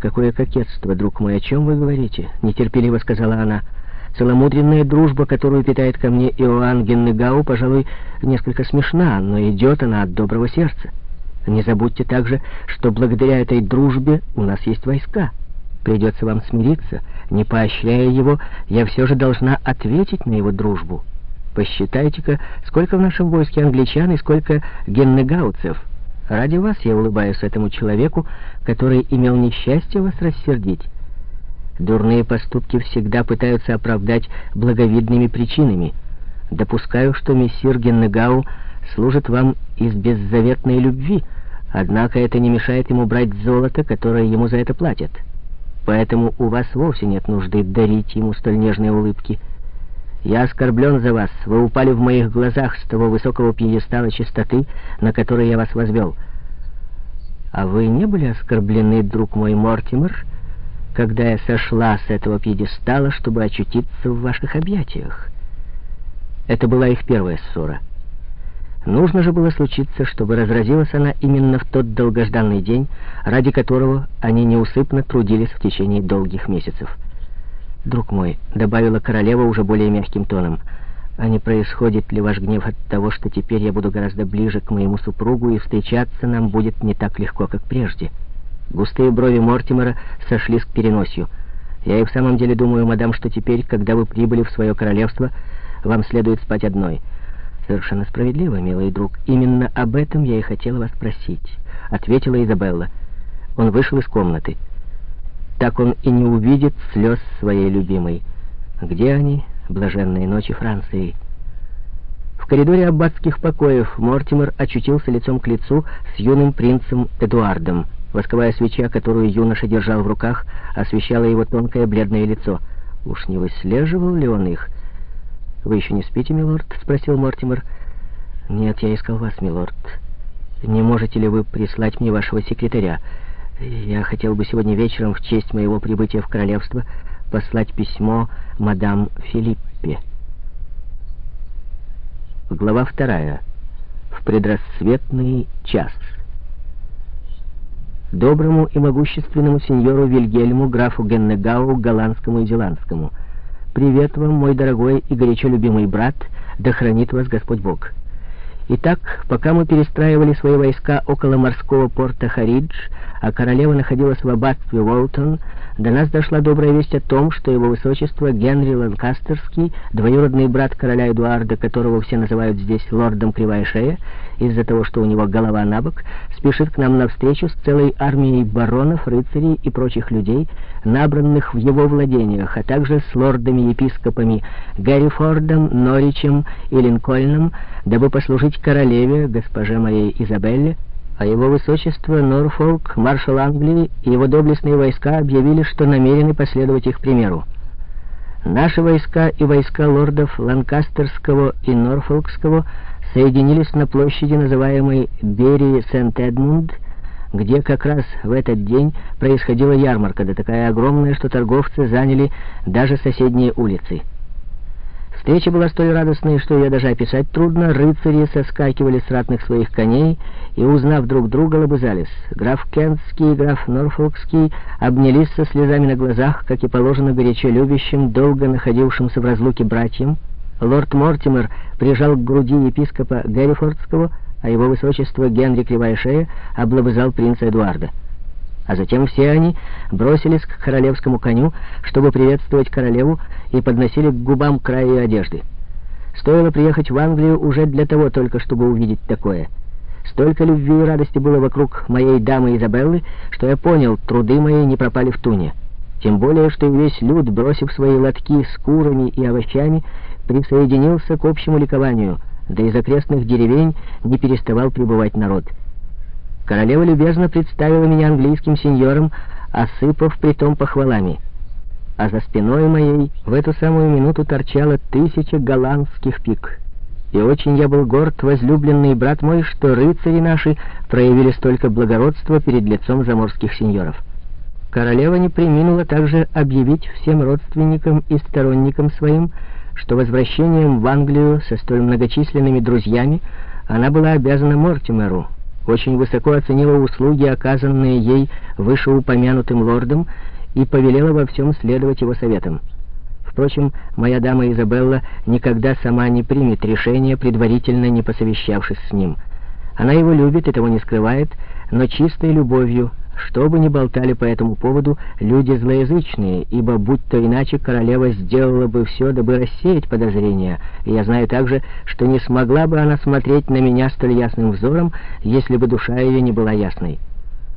«Какое кокетство, друг мой, о чем вы говорите?» — нетерпеливо сказала она. «Целомудренная дружба, которую питает ко мне Иоанн Геннегау, пожалуй, несколько смешна, но идет она от доброго сердца. Не забудьте также, что благодаря этой дружбе у нас есть войска. Придется вам смириться. Не поощряя его, я все же должна ответить на его дружбу. Посчитайте-ка, сколько в нашем войске англичан и сколько геннегауцев». Ради вас я улыбаюсь этому человеку, который имел несчастье вас рассердить. Дурные поступки всегда пытаются оправдать благовидными причинами. Допускаю, что мессир Геннегау служит вам из беззаветной любви, однако это не мешает ему брать золото, которое ему за это платят. Поэтому у вас вовсе нет нужды дарить ему столь нежные улыбки. Я оскорблен за вас. Вы упали в моих глазах с того высокого пьедестала чистоты, на который я вас возвел. А вы не были оскорблены, друг мой Мортимер, когда я сошла с этого пьедестала, чтобы очутиться в ваших объятиях? Это была их первая ссора. Нужно же было случиться, чтобы разразилась она именно в тот долгожданный день, ради которого они неусыпно трудились в течение долгих месяцев. «Друг мой», — добавила королева уже более мягким тоном, «а не происходит ли ваш гнев от того, что теперь я буду гораздо ближе к моему супругу, и встречаться нам будет не так легко, как прежде?» Густые брови Мортимера сошлись к переносию. «Я и в самом деле думаю, мадам, что теперь, когда вы прибыли в свое королевство, вам следует спать одной». «Совершенно справедливо, милый друг. Именно об этом я и хотела вас спросить», — ответила Изабелла. Он вышел из комнаты так он и не увидит слез своей любимой. Где они, блаженные ночи Франции? В коридоре аббатских покоев Мортимер очутился лицом к лицу с юным принцем Эдуардом. Восковая свеча, которую юноша держал в руках, освещала его тонкое бледное лицо. Уж не выслеживал ли он их? «Вы еще не спите, милорд?» — спросил Мортимер. «Нет, я искал вас, милорд. Не можете ли вы прислать мне вашего секретаря?» Я хотел бы сегодня вечером в честь моего прибытия в королевство послать письмо мадам Филиппе. Глава вторая. В предрассветный час. Доброму и могущественному сеньору Вильгельму, графу Геннегау, голландскому и зеландскому. Привет вам, мой дорогой и горячо любимый брат, да хранит вас Господь Бог. Итак, пока мы перестраивали свои войска около морского порта Харидж, а королева находилась в аббатстве Уолтон, до нас дошла добрая весть о том, что его высочество Генри Ланкастерский, двоюродный брат короля Эдуарда, которого все называют здесь лордом Кривая Шея, из-за того, что у него голова на бок, спешит к нам навстречу с целой армией баронов, рыцарей и прочих людей, набранных в его владениях, а также с лордами-епископами Гаррифордом, Норичем и Линкольном, дабы послужить королеве, госпоже моей Изабелле, а его высочество Норфолк, маршал Англии и его доблестные войска объявили, что намерены последовать их примеру. Наши войска и войска лордов Ланкастерского и Норфолкского соединились на площади, называемой Берри Сент-Эдмунд, где как раз в этот день происходила ярмарка, да такая огромная, что торговцы заняли даже соседние улицы. Встреча была столь радостной, что ее даже описать трудно. Рыцари соскакивали с ратных своих коней и, узнав друг друга, лобызались. Граф Кентский и граф Норфолкский обнялись со слезами на глазах, как и положено горячо любящим, долго находившимся в разлуке братьям. Лорд Мортимер прижал к груди епископа Гэррифордского, а его высочество Генри Кривая Шея облобызал принца Эдуарда. А затем все они бросились к королевскому коню, чтобы приветствовать королеву, и подносили к губам край ее одежды. Стоило приехать в Англию уже для того только, чтобы увидеть такое. Столько любви и радости было вокруг моей дамы Изабеллы, что я понял, труды мои не пропали в туне. Тем более, что весь люд, бросив свои лотки с курами и овощами, присоединился к общему ликованию, да из окрестных деревень не переставал прибывать народ. Королева любезно представила меня английским сеньорам, осыпав притом похвалами. А за спиной моей в эту самую минуту торчало тысяча голландских пик. И очень я был горд, возлюбленный брат мой, что рыцари наши проявили столько благородства перед лицом заморских сеньоров. Королева не приминула также объявить всем родственникам и сторонникам своим, что возвращением в Англию со столь многочисленными друзьями она была обязана Мортимеру, очень высоко оценила услуги, оказанные ей вышеупомянутым лордом, и повелела во всем следовать его советам. Впрочем, моя дама Изабелла никогда сама не примет решение, предварительно не посовещавшись с ним. Она его любит, этого не скрывает, но чистой любовью, что бы ни болтали по этому поводу люди злоязычные, ибо будь то иначе королева сделала бы все, дабы рассеять подозрения, я знаю также, что не смогла бы она смотреть на меня столь ясным взором, если бы душа ее не была ясной.